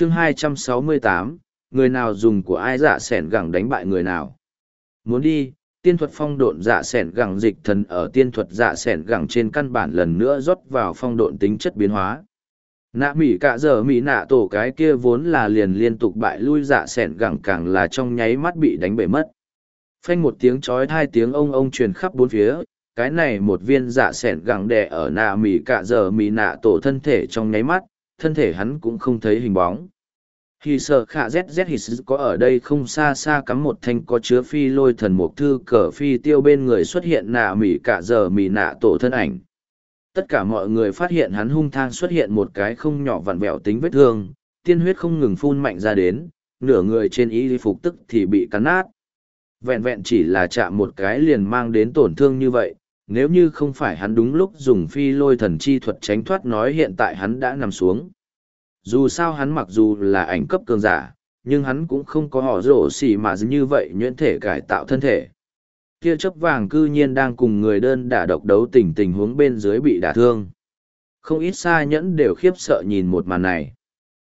chương 268, người nào dùng của ai dạ sẻn gẳng đánh bại người nào. Muốn đi, tiên thuật phong độn dạ sẻn gẳng dịch thần ở tiên thuật dạ sẻn gẳng trên căn bản lần nữa rót vào phong độn tính chất biến hóa. Nạ mỉ cả giờ mỉ nạ tổ cái kia vốn là liền liên tục bại lui dạ sẻn gẳng càng là trong nháy mắt bị đánh bể mất. Phanh một tiếng chói hai tiếng ông ông truyền khắp bốn phía, cái này một viên dạ sẻn gẳng đè ở nạ mỉ cả giờ mỉ nạ tổ thân thể trong nháy mắt, thân thể hắn cũng không thấy hình bóng. Hì sợ khả ZZ His có ở đây không xa xa cắm một thanh có chứa phi lôi thần mục thư cờ phi tiêu bên người xuất hiện nạ mỉ cả giờ mỉ nạ tổ thân ảnh. Tất cả mọi người phát hiện hắn hung thang xuất hiện một cái không nhỏ vặn vẹo tính vết thương, tiên huyết không ngừng phun mạnh ra đến, nửa người trên y phục tức thì bị cắn nát. Vẹn vẹn chỉ là chạm một cái liền mang đến tổn thương như vậy, nếu như không phải hắn đúng lúc dùng phi lôi thần chi thuật tránh thoát nói hiện tại hắn đã nằm xuống. Dù sao hắn mặc dù là ảnh cấp cường giả, nhưng hắn cũng không có họ rổ xỉ mà như vậy nhuyễn thể cải tạo thân thể. Tia chấp vàng cư nhiên đang cùng người đơn đả độc đấu tình tình huống bên dưới bị đả thương. Không ít xa nhẫn đều khiếp sợ nhìn một màn này.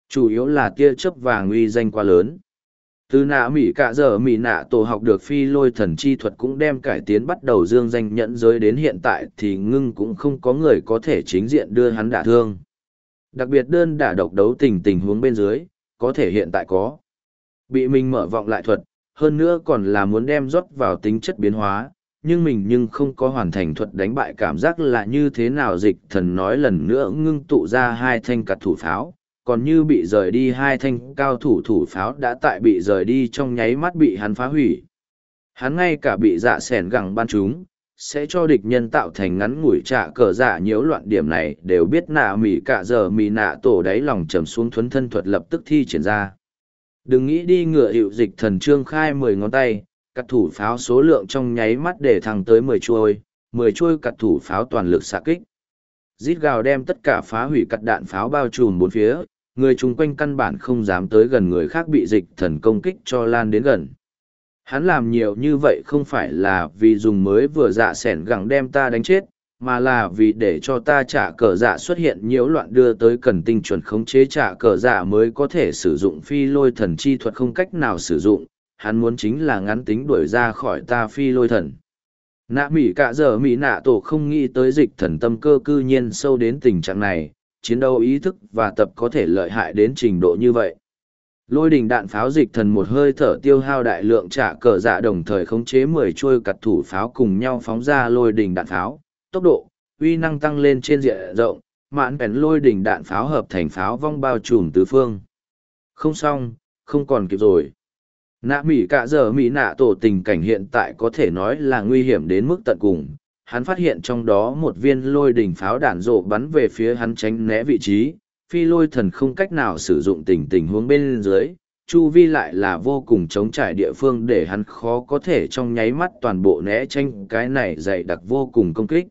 Chủ yếu là tia chấp vàng uy danh quá lớn từ nạ mỹ cạ giờ mỹ nạ tổ học được phi lôi thần chi thuật cũng đem cải tiến bắt đầu dương danh nhẫn giới đến hiện tại thì ngưng cũng không có người có thể chính diện đưa hắn đả thương. Đặc biệt đơn đả độc đấu tình tình huống bên dưới, có thể hiện tại có. Bị mình mở vọng lại thuật, hơn nữa còn là muốn đem rót vào tính chất biến hóa, nhưng mình nhưng không có hoàn thành thuật đánh bại cảm giác là như thế nào dịch thần nói lần nữa ngưng tụ ra hai thanh cặt thủ pháo còn như bị rời đi hai thanh cao thủ thủ pháo đã tại bị rời đi trong nháy mắt bị hắn phá hủy. Hắn ngay cả bị dạ sẻn gẳng ban chúng, sẽ cho địch nhân tạo thành ngắn ngủi trả cờ dạ nhiễu loạn điểm này đều biết nạ mỉ cả giờ mỉ nạ tổ đáy lòng trầm xuống thuấn thân thuật lập tức thi triển ra. Đừng nghĩ đi ngựa hiệu dịch thần trương khai mười ngón tay, cắt thủ pháo số lượng trong nháy mắt để thăng tới mười chuôi, mười chuôi cắt thủ pháo toàn lực xạ kích. Rít gào đem tất cả phá hủy cắt đạn pháo bao trùm bốn phía, người chung quanh căn bản không dám tới gần người khác bị dịch thần công kích cho lan đến gần. Hắn làm nhiều như vậy không phải là vì dùng mới vừa dạ sẻn gẳng đem ta đánh chết, mà là vì để cho ta trả cờ dạ xuất hiện nhiễu loạn đưa tới cần tinh chuẩn khống chế trả cờ dạ mới có thể sử dụng phi lôi thần chi thuật không cách nào sử dụng, hắn muốn chính là ngắn tính đuổi ra khỏi ta phi lôi thần. Nạ mỉ cả giờ mỉ nạ tổ không nghĩ tới dịch thần tâm cơ cư nhiên sâu đến tình trạng này, chiến đấu ý thức và tập có thể lợi hại đến trình độ như vậy. Lôi đình đạn pháo dịch thần một hơi thở tiêu hao đại lượng trả cờ dạ đồng thời khống chế mười chuôi cặt thủ pháo cùng nhau phóng ra lôi đình đạn pháo, tốc độ, uy năng tăng lên trên diện rộng, mãn bèn lôi đình đạn pháo hợp thành pháo vong bao trùm tứ phương. Không xong, không còn kịp rồi. Nạ Mỹ cả giờ Mỹ nạ tổ tình cảnh hiện tại có thể nói là nguy hiểm đến mức tận cùng, hắn phát hiện trong đó một viên lôi đỉnh pháo đạn rộ bắn về phía hắn tránh né vị trí, phi lôi thần không cách nào sử dụng tình tình huống bên dưới, chu vi lại là vô cùng chống trải địa phương để hắn khó có thể trong nháy mắt toàn bộ né tranh cái này dày đặc vô cùng công kích.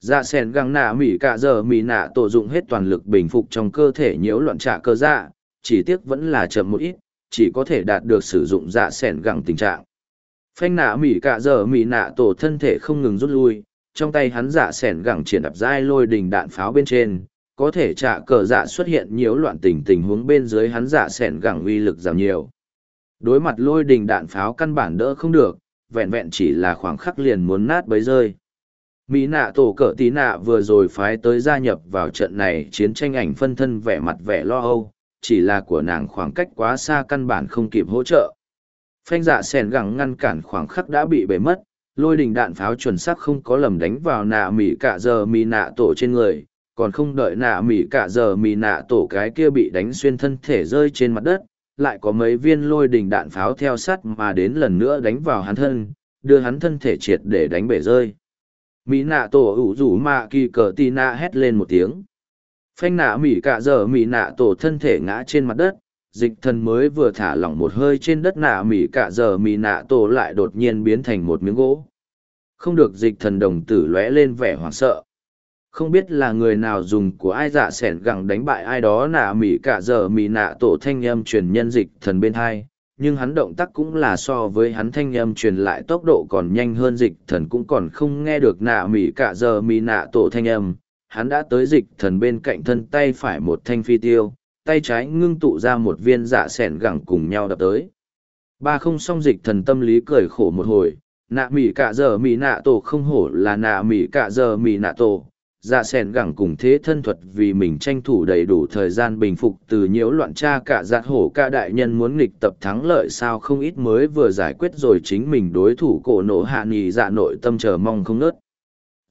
Dạ sen găng nạ mỉ cả giờ mỉ nạ tổ dụng hết toàn lực bình phục trong cơ thể nhiễu loạn trả cơ dạ, chỉ tiếc vẫn là chậm một ít, chỉ có thể đạt được sử dụng dạ sen găng tình trạng. Phanh nạ mỉ cả giờ mỉ nạ tổ thân thể không ngừng rút lui, trong tay hắn giả sẻn gẳng triển đập dai lôi đình đạn pháo bên trên, có thể trả cờ dạ xuất hiện nhiều loạn tình tình huống bên dưới hắn giả sẻn gẳng uy lực giảm nhiều. Đối mặt lôi đình đạn pháo căn bản đỡ không được, vẹn vẹn chỉ là khoảng khắc liền muốn nát bấy rơi. Mỹ nạ tổ cỡ tí nạ vừa rồi phái tới gia nhập vào trận này chiến tranh ảnh phân thân vẻ mặt vẻ lo âu, chỉ là của nàng khoảng cách quá xa căn bản không kịp hỗ trợ. Phanh dạ sèn gẳng ngăn cản khoảng khắc đã bị bể mất, lôi đình đạn pháo chuẩn xác không có lầm đánh vào nạ mỉ cả giờ mỉ nạ tổ trên người, còn không đợi nạ mỉ cả giờ mỉ nạ tổ cái kia bị đánh xuyên thân thể rơi trên mặt đất, lại có mấy viên lôi đình đạn pháo theo sắt mà đến lần nữa đánh vào hắn thân, đưa hắn thân thể triệt để đánh bể rơi. Mỹ nạ tổ ủ rủ mạ kỳ cờ tì nạ hét lên một tiếng. Phanh nạ mỉ cả giờ mỉ nạ tổ thân thể ngã trên mặt đất, dịch thần mới vừa thả lỏng một hơi trên đất nạ mỉ cả giờ mỉ nạ tổ lại đột nhiên biến thành một miếng gỗ. Không được dịch thần đồng tử lóe lên vẻ hoảng sợ. Không biết là người nào dùng của ai dạ s ẻ n gẳng đánh bại ai đó nạ mỉ cả giờ mỉ nạ tổ thanh âm truyền nhân dịch thần bên hai, nhưng hắn động tác cũng là so với hắn thanh âm truyền lại tốc độ còn nhanh hơn dịch thần cũng còn không nghe được nạ mỉ cả giờ mỉ nạ tổ thanh âm. Hắn đã tới dịch thần bên cạnh thân tay phải một thanh phi tiêu tay trái ngưng tụ ra một viên dạ sẻn gẳng cùng nhau đập tới. Ba không song dịch thần tâm lý cười khổ một hồi, nạ mỉ cả giờ mỉ nạ tổ không hổ là nạ mỉ cả giờ mỉ nạ tổ. Dạ sẻn gẳng cùng thế thân thuật vì mình tranh thủ đầy đủ thời gian bình phục từ nhiễu loạn cha cả giạt hổ ca đại nhân muốn nghịch tập thắng lợi sao không ít mới vừa giải quyết rồi chính mình đối thủ cổ nổ hạ nghỉ dạ nội tâm chờ mong không nớt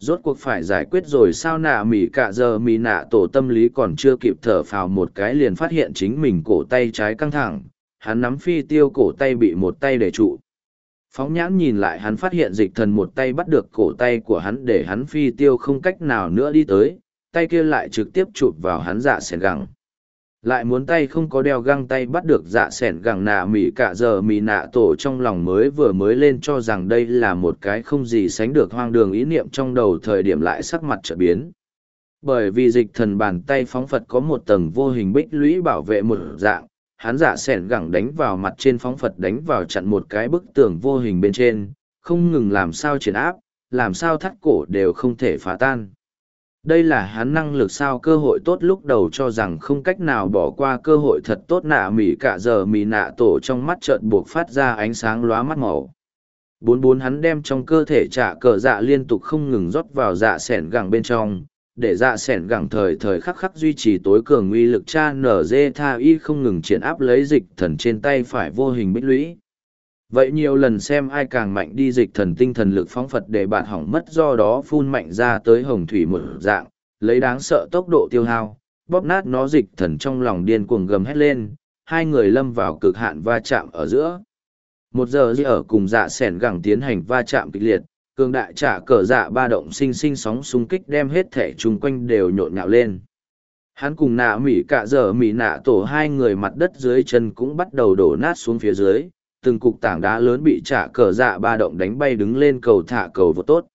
rốt cuộc phải giải quyết rồi sao nạ mỉ cả giờ mỉ nạ tổ tâm lý còn chưa kịp thở phào một cái liền phát hiện chính mình cổ tay trái căng thẳng, hắn nắm phi tiêu cổ tay bị một tay để trụ. Phóng nhãn nhìn lại hắn phát hiện dịch thần một tay bắt được cổ tay của hắn để hắn phi tiêu không cách nào nữa đi tới, tay kia lại trực tiếp chụp vào hắn dạ sẻn gẳng lại muốn tay không có đeo găng tay bắt được dạ sẻn gẳng nạ mỉ cả giờ mỉ nạ tổ trong lòng mới vừa mới lên cho rằng đây là một cái không gì sánh được hoang đường ý niệm trong đầu thời điểm lại sắc mặt trở biến. Bởi vì dịch thần bàn tay phóng phật có một tầng vô hình bích lũy bảo vệ một dạng, hắn dạ n gẳng đánh vào mặt trên phóng phật đánh vào chặn một cái bức tường vô hình bên trên, không ngừng làm sao triển áp, làm sao thắt cổ đều không thể phá tan đây là hắn năng lực sao cơ hội tốt lúc đầu cho rằng không cách nào bỏ qua cơ hội thật tốt nạ mỉ cả giờ mỉ nạ tổ trong mắt trợn buộc phát ra ánh sáng lóa mắt màu. Bốn bốn hắn đem trong cơ thể trả cờ dạ liên tục không ngừng rót vào dạ s ẻ n gẳng bên trong, để dạ s ẻ n gẳng thời thời khắc khắc duy trì tối cường uy lực cha nở dê tha y không ngừng triển áp lấy dịch thần trên tay phải vô hình bích lũy vậy nhiều lần xem ai càng mạnh đi dịch thần tinh thần lực phóng phật để bạn hỏng mất do đó phun mạnh ra tới hồng thủy một dạng, lấy đáng sợ tốc độ tiêu hao, bóp nát nó dịch thần trong lòng điên cuồng gầm hét lên, hai người lâm vào cực hạn va chạm ở giữa. Một giờ dì ở cùng dạ s ẻ n gẳng tiến hành va chạm kịch liệt, cường đại trả cờ dạ ba động sinh sinh sóng xung kích đem hết thẻ chung quanh đều nhộn nhạo lên. Hắn cùng nạ mỉ cả giờ mỉ nạ tổ hai người mặt đất dưới chân cũng bắt đầu đổ nát xuống phía dưới từng cục tảng đá lớn bị trả cờ dạ ba động đánh bay đứng lên cầu thả cầu vô tốt.